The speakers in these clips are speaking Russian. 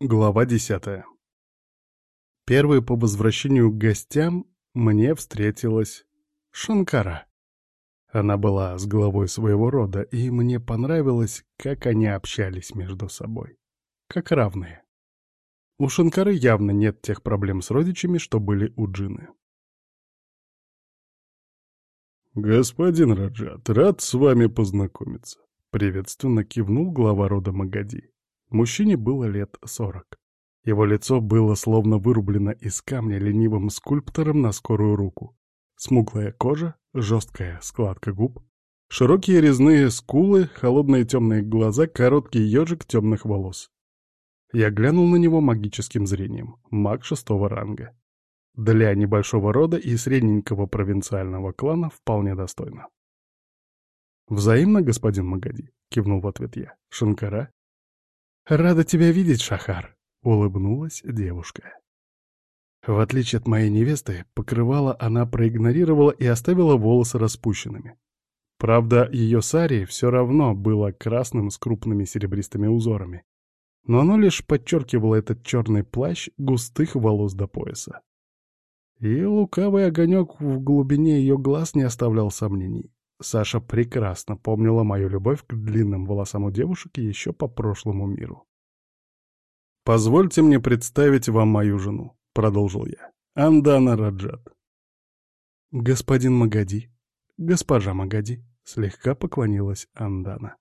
Глава десятая. Первой по возвращению к гостям мне встретилась Шанкара. Она была с главой своего рода, и мне понравилось, как они общались между собой. Как равные. У Шанкары явно нет тех проблем с родичами, что были у Джины. «Господин Раджат, рад с вами познакомиться», — приветственно кивнул глава рода Магади. Мужчине было лет сорок. Его лицо было словно вырублено из камня ленивым скульптором на скорую руку. Смуглая кожа, жесткая складка губ, широкие резные скулы, холодные темные глаза, короткий ежик темных волос. Я глянул на него магическим зрением, маг шестого ранга. Для небольшого рода и средненького провинциального клана вполне достойно. «Взаимно, господин Магади», — кивнул в ответ я. «Шанкара, «Рада тебя видеть, Шахар», — улыбнулась девушка. В отличие от моей невесты, покрывало она проигнорировала и оставила волосы распущенными. Правда, ее сари все равно было красным с крупными серебристыми узорами, но оно лишь подчеркивало этот черный плащ густых волос до пояса. И лукавый огонек в глубине ее глаз не оставлял сомнений. Саша прекрасно помнила мою любовь к длинным волосам у девушек еще по прошлому миру. «Позвольте мне представить вам мою жену», — продолжил я. «Андана Раджат». «Господин Магади, госпожа Магади», — слегка поклонилась Андана.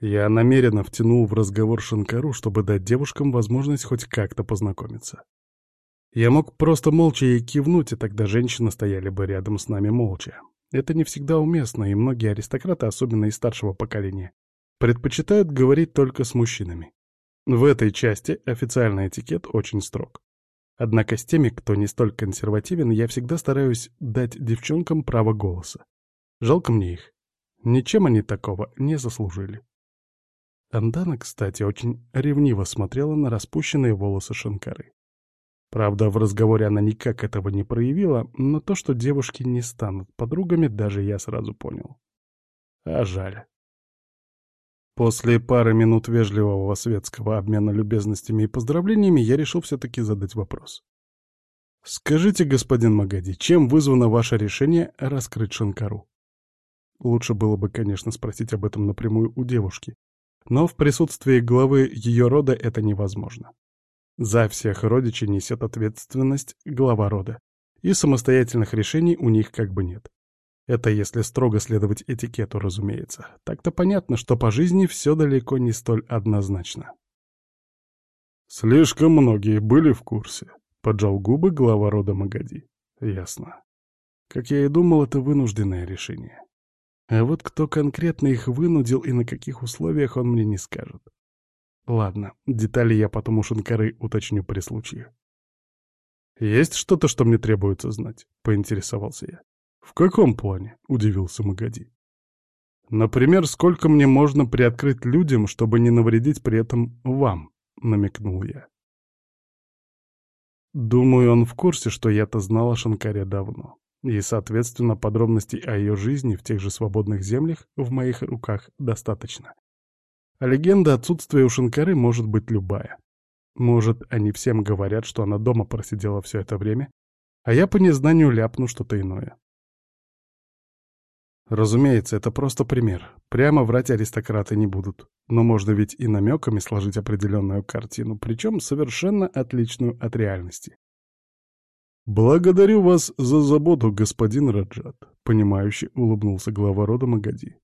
Я намеренно втянул в разговор Шанкару, чтобы дать девушкам возможность хоть как-то познакомиться. Я мог просто молча ей кивнуть, и тогда женщины стояли бы рядом с нами молча. Это не всегда уместно, и многие аристократы, особенно из старшего поколения, предпочитают говорить только с мужчинами. В этой части официальный этикет очень строг. Однако с теми, кто не столь консервативен, я всегда стараюсь дать девчонкам право голоса. Жалко мне их. Ничем они такого не заслужили. Андана, кстати, очень ревниво смотрела на распущенные волосы Шанкары. Правда, в разговоре она никак этого не проявила, но то, что девушки не станут подругами, даже я сразу понял. А жаль. После пары минут вежливого светского обмена любезностями и поздравлениями я решил все-таки задать вопрос. «Скажите, господин Магади, чем вызвано ваше решение раскрыть Шанкару?» Лучше было бы, конечно, спросить об этом напрямую у девушки, но в присутствии главы ее рода это невозможно. За всех родичей несет ответственность глава рода, и самостоятельных решений у них как бы нет. Это если строго следовать этикету, разумеется. Так-то понятно, что по жизни все далеко не столь однозначно. «Слишком многие были в курсе», — поджал губы глава рода Магади. «Ясно. Как я и думал, это вынужденное решение. А вот кто конкретно их вынудил и на каких условиях, он мне не скажет. Ладно, детали я потом у Шинкары уточню при случае. «Есть что-то, что мне требуется знать?» — поинтересовался я. «В каком плане?» — удивился Магади. «Например, сколько мне можно приоткрыть людям, чтобы не навредить при этом вам?» — намекнул я. Думаю, он в курсе, что я-то знал о Шанкаре давно. И, соответственно, подробностей о ее жизни в тех же свободных землях в моих руках достаточно. А легенда отсутствия у Шинкары может быть любая. Может, они всем говорят, что она дома просидела все это время, а я по незнанию ляпну что-то иное. Разумеется, это просто пример. Прямо врать аристократы не будут. Но можно ведь и намеками сложить определенную картину, причем совершенно отличную от реальности. «Благодарю вас за заботу, господин Раджат», — понимающе улыбнулся глава рода Магади.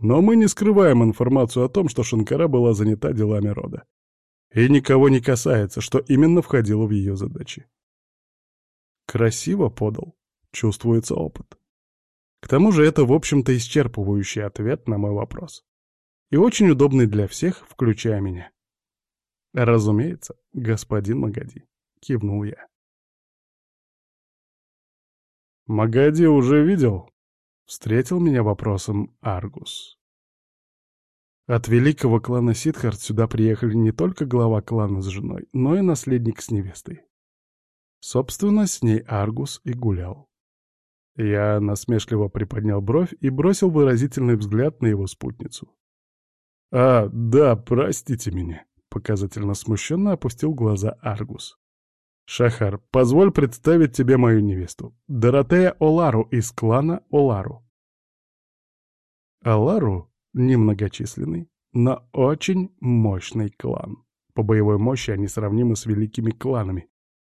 Но мы не скрываем информацию о том, что Шанкара была занята делами рода. И никого не касается, что именно входило в ее задачи. Красиво подал. Чувствуется опыт. К тому же это, в общем-то, исчерпывающий ответ на мой вопрос. И очень удобный для всех, включая меня. «Разумеется, господин Магади», — кивнул я. «Магади уже видел?» Встретил меня вопросом Аргус. От великого клана Сидхарт сюда приехали не только глава клана с женой, но и наследник с невестой. Собственно, с ней Аргус и гулял. Я насмешливо приподнял бровь и бросил выразительный взгляд на его спутницу. «А, да, простите меня», — показательно смущенно опустил глаза Аргус. «Шахар, позволь представить тебе мою невесту, Доротея Олару из клана Олару». Олару — немногочисленный, но очень мощный клан. По боевой мощи они сравнимы с великими кланами,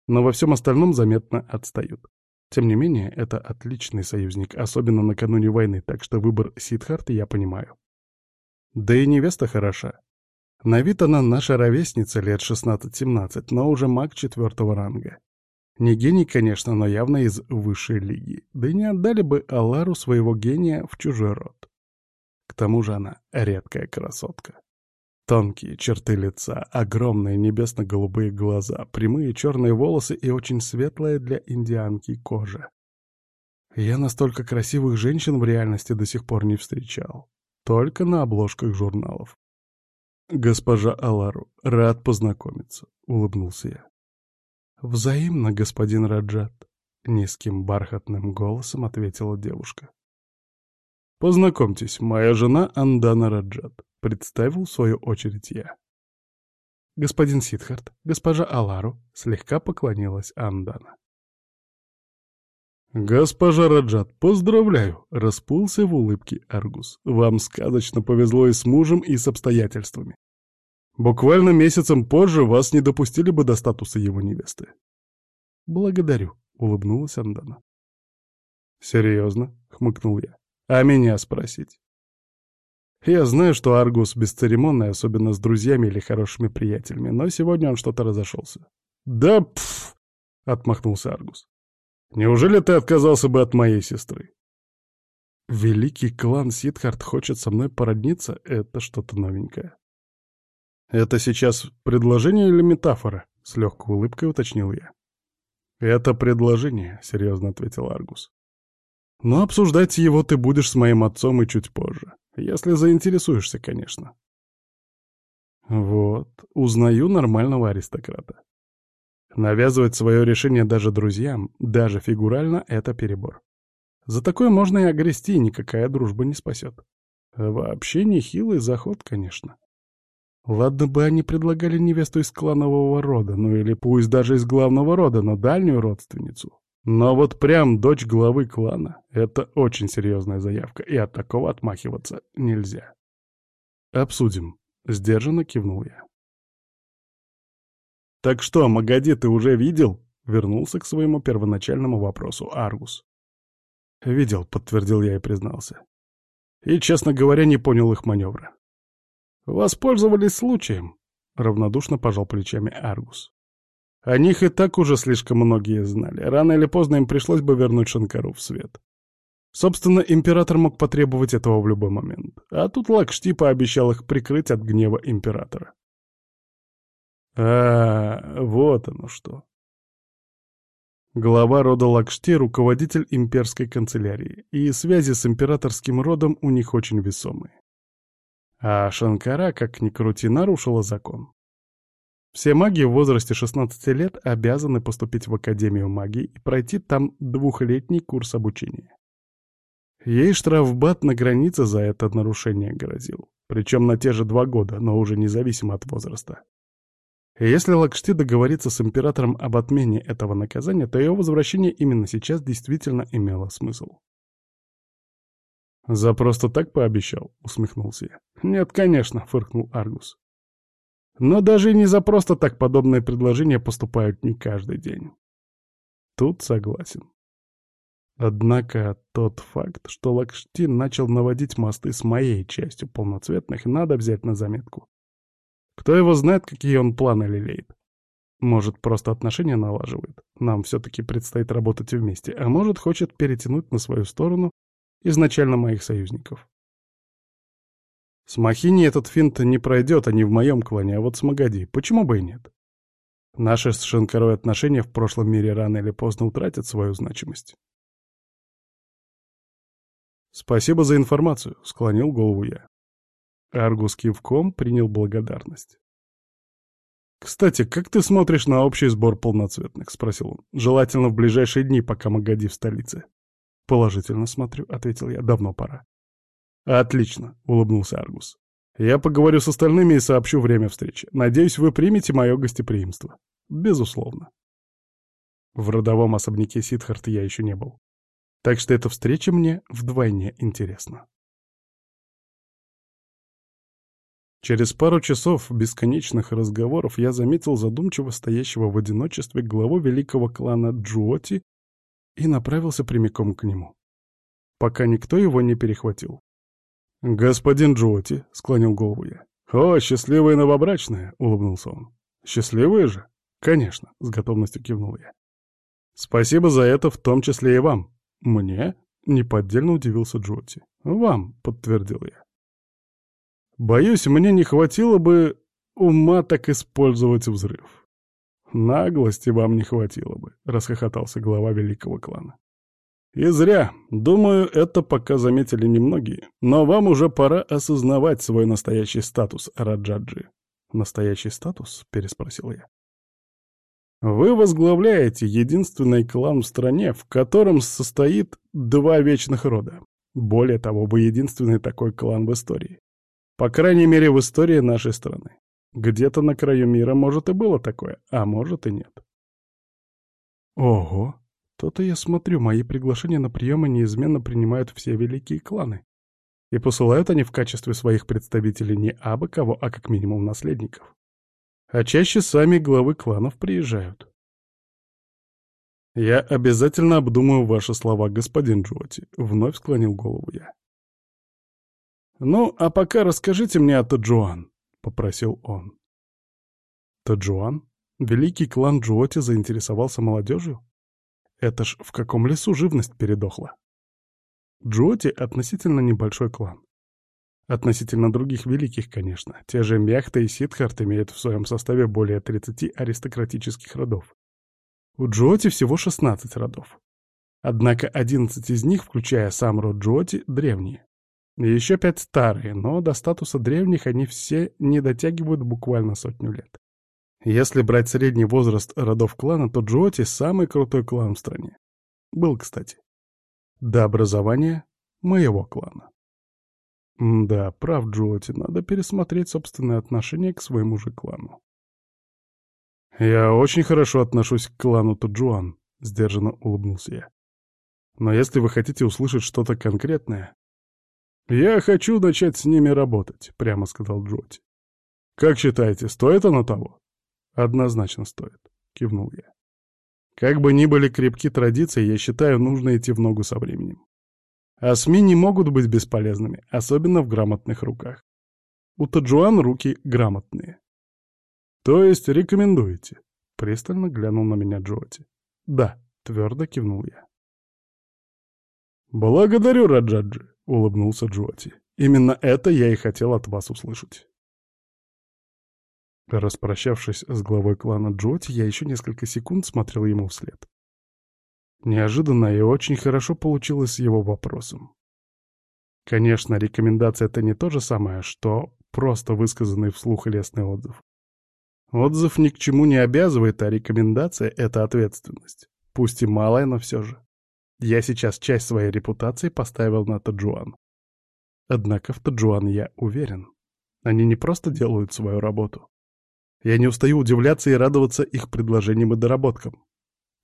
но во всем остальном заметно отстают. Тем не менее, это отличный союзник, особенно накануне войны, так что выбор Сидхарта я понимаю. Да и невеста хороша. На вид она наша ровесница лет 16-17, но уже маг четвертого ранга. Не гений, конечно, но явно из высшей лиги. Да и не отдали бы Алару своего гения в чужой род. К тому же она редкая красотка. Тонкие черты лица, огромные небесно-голубые глаза, прямые черные волосы и очень светлая для индианки кожа. Я настолько красивых женщин в реальности до сих пор не встречал. Только на обложках журналов. «Госпожа Алару, рад познакомиться», — улыбнулся я. «Взаимно, господин Раджат», — низким бархатным голосом ответила девушка. «Познакомьтесь, моя жена Андана Раджат», — представил в свою очередь я. «Господин Сидхарт, госпожа Алару», — слегка поклонилась Андана. «Госпожа Раджат, поздравляю!» — расплылся в улыбке Аргус. «Вам сказочно повезло и с мужем, и с обстоятельствами. Буквально месяцем позже вас не допустили бы до статуса его невесты». «Благодарю», — улыбнулась Андана. «Серьезно?» — хмыкнул я. «А меня спросить?» Я знаю, что Аргус бесцеремонный, особенно с друзьями или хорошими приятелями, но сегодня он что-то разошелся. «Да пф!» — отмахнулся Аргус. Неужели ты отказался бы от моей сестры? Великий клан Сидхарт хочет со мной породниться — это что-то новенькое. Это сейчас предложение или метафора? С легкой улыбкой уточнил я. Это предложение, серьезно ответил Аргус. Но обсуждать его ты будешь с моим отцом и чуть позже. Если заинтересуешься, конечно. Вот, узнаю нормального аристократа. Навязывать свое решение даже друзьям, даже фигурально, это перебор. За такое можно и огрести, никакая дружба не спасет. Вообще нехилый заход, конечно. Ладно бы они предлагали невесту из кланового рода, ну или пусть даже из главного рода, но дальнюю родственницу. Но вот прям дочь главы клана — это очень серьезная заявка, и от такого отмахиваться нельзя. «Обсудим», — сдержанно кивнул я. «Так что, Магади ты уже видел?» — вернулся к своему первоначальному вопросу Аргус. «Видел», — подтвердил я и признался. И, честно говоря, не понял их маневра. «Воспользовались случаем», — равнодушно пожал плечами Аргус. О них и так уже слишком многие знали. Рано или поздно им пришлось бы вернуть Шанкару в свет. Собственно, император мог потребовать этого в любой момент. А тут Лакшти пообещал их прикрыть от гнева императора. А, вот оно что. Глава рода Лакшти — руководитель имперской канцелярии, и связи с императорским родом у них очень весомые. А Шанкара, как ни крути, нарушила закон. Все маги в возрасте 16 лет обязаны поступить в Академию магии и пройти там двухлетний курс обучения. Ей штрафбат на границе за это нарушение грозил, причем на те же два года, но уже независимо от возраста. Если Лакшти договорится с императором об отмене этого наказания, то ее возвращение именно сейчас действительно имело смысл. «За просто так пообещал?» — усмехнулся я. «Нет, конечно», — фыркнул Аргус. «Но даже и не за просто так подобные предложения поступают не каждый день». Тут согласен. Однако тот факт, что Лакшти начал наводить мосты с моей частью полноцветных, надо взять на заметку. Кто его знает, какие он планы лелеет. Может, просто отношения налаживает. Нам все-таки предстоит работать вместе. А может, хочет перетянуть на свою сторону изначально моих союзников. С Махини этот финт не пройдет, а не в моем клане, а вот с Магади. Почему бы и нет? Наши с Шанкарой отношения в прошлом мире рано или поздно утратят свою значимость. «Спасибо за информацию», — склонил голову я. Аргус кивком принял благодарность. «Кстати, как ты смотришь на общий сбор полноцветных?» — спросил он. «Желательно в ближайшие дни, пока Магади в столице». «Положительно смотрю», — ответил я. «Давно пора». «Отлично», — улыбнулся Аргус. «Я поговорю с остальными и сообщу время встречи. Надеюсь, вы примете мое гостеприимство». «Безусловно». В родовом особняке Сидхарт я еще не был. Так что эта встреча мне вдвойне интересна. Через пару часов бесконечных разговоров я заметил задумчиво стоящего в одиночестве главу великого клана Джоти и направился прямиком к нему, пока никто его не перехватил. «Господин Джоти — склонил голову я. «О, счастливые новобрачные!» — улыбнулся он. «Счастливые же?» «Конечно», — с готовностью кивнул я. «Спасибо за это, в том числе и вам». «Мне?» — неподдельно удивился Джоти. «Вам», — подтвердил я. Боюсь, мне не хватило бы ума так использовать взрыв. Наглости вам не хватило бы, расхохотался глава великого клана. И зря. Думаю, это пока заметили немногие. Но вам уже пора осознавать свой настоящий статус, Раджаджи. Настоящий статус? Переспросил я. Вы возглавляете единственный клан в стране, в котором состоит два вечных рода. Более того, вы единственный такой клан в истории. По крайней мере, в истории нашей страны. Где-то на краю мира, может, и было такое, а может и нет. Ого, то-то я смотрю, мои приглашения на приемы неизменно принимают все великие кланы. И посылают они в качестве своих представителей не абы кого, а как минимум наследников. А чаще сами главы кланов приезжают. «Я обязательно обдумаю ваши слова, господин Джоти», — вновь склонил голову я. «Ну, а пока расскажите мне о Таджуан», — попросил он. «Таджуан? Великий клан Джуоти заинтересовался молодежью? Это ж в каком лесу живность передохла?» Джуоти — относительно небольшой клан. Относительно других великих, конечно. Те же Мяхта и Сидхарт имеют в своем составе более 30 аристократических родов. У Джоти всего 16 родов. Однако 11 из них, включая сам род Джоти, древние. Еще пять старые, но до статуса древних они все не дотягивают буквально сотню лет. Если брать средний возраст родов клана, то Джоти — самый крутой клан в стране. Был, кстати. До образования моего клана. М да, прав Джоти, надо пересмотреть собственное отношение к своему же клану. «Я очень хорошо отношусь к клану Туджуан», — сдержанно улыбнулся я. «Но если вы хотите услышать что-то конкретное, «Я хочу начать с ними работать», — прямо сказал Джоти. «Как считаете, стоит оно того?» «Однозначно стоит», — кивнул я. «Как бы ни были крепки традиции, я считаю, нужно идти в ногу со временем. А СМИ не могут быть бесполезными, особенно в грамотных руках. У Таджуан руки грамотные». «То есть рекомендуете?» — пристально глянул на меня Джоти. «Да», — твердо кивнул я. «Благодарю, Раджаджи. — улыбнулся Джоти. «Именно это я и хотел от вас услышать». Распрощавшись с главой клана Джоти, я еще несколько секунд смотрел ему вслед. Неожиданно и очень хорошо получилось с его вопросом. Конечно, рекомендация — это не то же самое, что просто высказанный вслух лестный отзыв. Отзыв ни к чему не обязывает, а рекомендация — это ответственность. Пусть и малая, но все же. Я сейчас часть своей репутации поставил на Таджуан. Однако в Таджуан я уверен. Они не просто делают свою работу. Я не устаю удивляться и радоваться их предложениям и доработкам.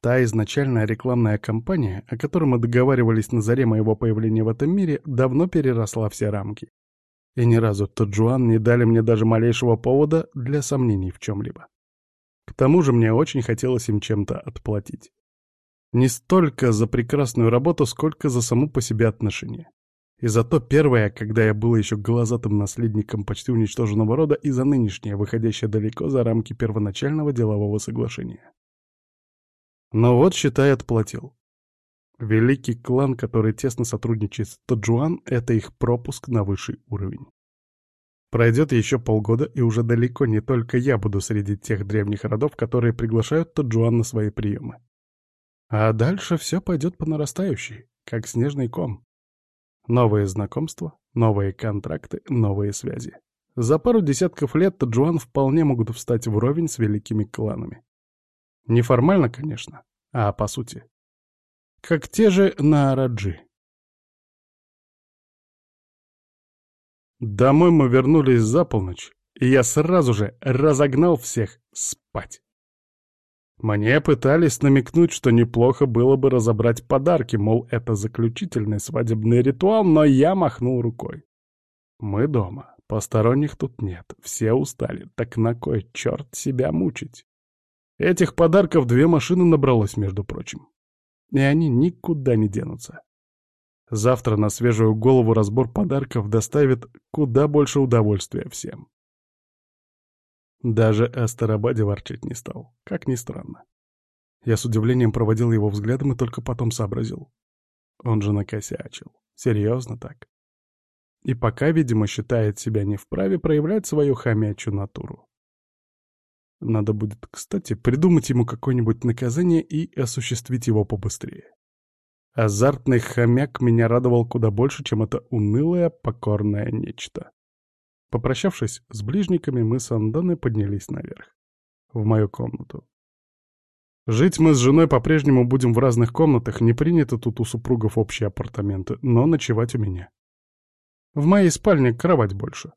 Та изначальная рекламная кампания, о которой мы договаривались на заре моего появления в этом мире, давно переросла все рамки. И ни разу Таджуан не дали мне даже малейшего повода для сомнений в чем-либо. К тому же мне очень хотелось им чем-то отплатить. Не столько за прекрасную работу, сколько за само по себе отношение. И за то первое, когда я был еще глазатым наследником почти уничтоженного рода, и за нынешнее, выходящее далеко за рамки первоначального делового соглашения. Но вот, считай, отплатил. Великий клан, который тесно сотрудничает с Тоджуан, это их пропуск на высший уровень. Пройдет еще полгода, и уже далеко не только я буду среди тех древних родов, которые приглашают Тоджуан на свои приемы. А дальше все пойдет по нарастающей, как снежный ком. Новые знакомства, новые контракты, новые связи. За пару десятков лет Таджуан вполне могут встать вровень с великими кланами. Неформально, конечно, а по сути. Как те же Наараджи. Домой мы вернулись за полночь, и я сразу же разогнал всех спать. Мне пытались намекнуть, что неплохо было бы разобрать подарки, мол, это заключительный свадебный ритуал, но я махнул рукой. Мы дома, посторонних тут нет, все устали, так на кой черт себя мучить? Этих подарков две машины набралось, между прочим. И они никуда не денутся. Завтра на свежую голову разбор подарков доставит куда больше удовольствия всем. Даже о ворчать не стал, как ни странно. Я с удивлением проводил его взглядом и только потом сообразил. Он же накосячил. Серьезно так. И пока, видимо, считает себя не вправе проявлять свою хомячью натуру. Надо будет, кстати, придумать ему какое-нибудь наказание и осуществить его побыстрее. Азартный хомяк меня радовал куда больше, чем это унылое, покорное нечто. Попрощавшись с ближниками, мы с Анданой поднялись наверх, в мою комнату. Жить мы с женой по-прежнему будем в разных комнатах, не принято тут у супругов общие апартаменты, но ночевать у меня. В моей спальне кровать больше.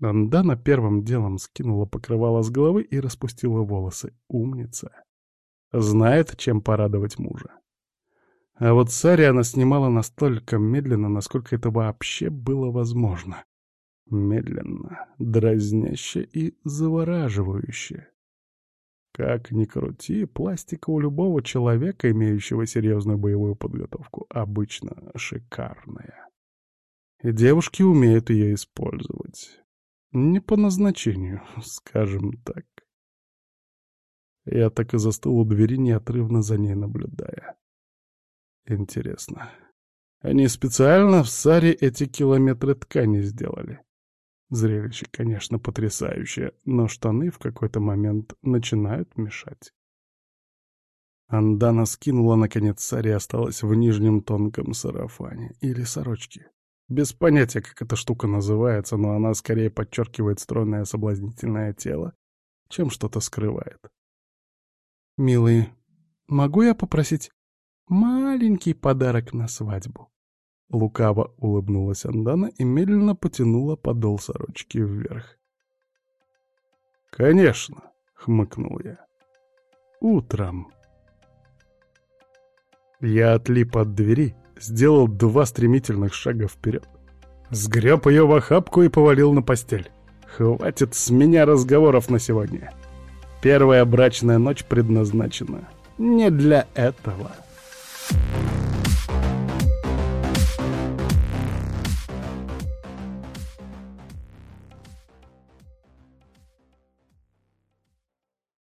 Андана первым делом скинула покрывало с головы и распустила волосы. Умница. Знает, чем порадовать мужа. А вот Сари она снимала настолько медленно, насколько это вообще было возможно. Медленно, дразняще и завораживающе. Как ни крути, пластика у любого человека, имеющего серьезную боевую подготовку, обычно шикарная. И девушки умеют ее использовать. Не по назначению, скажем так. Я так и застыл у двери, неотрывно за ней наблюдая. Интересно, они специально в Саре эти километры ткани сделали? Зрелище, конечно, потрясающее, но штаны в какой-то момент начинают мешать. Андана скинула, наконец, сари и осталась в нижнем тонком сарафане. Или сорочке. Без понятия, как эта штука называется, но она скорее подчеркивает стройное соблазнительное тело, чем что-то скрывает. «Милые, могу я попросить маленький подарок на свадьбу?» Лукаво улыбнулась Андана и медленно потянула подол сорочки вверх. «Конечно!» — хмыкнул я. «Утром!» Я отлип от двери, сделал два стремительных шага вперед, сгреб ее в охапку и повалил на постель. «Хватит с меня разговоров на сегодня!» Первая брачная ночь предназначена не для этого.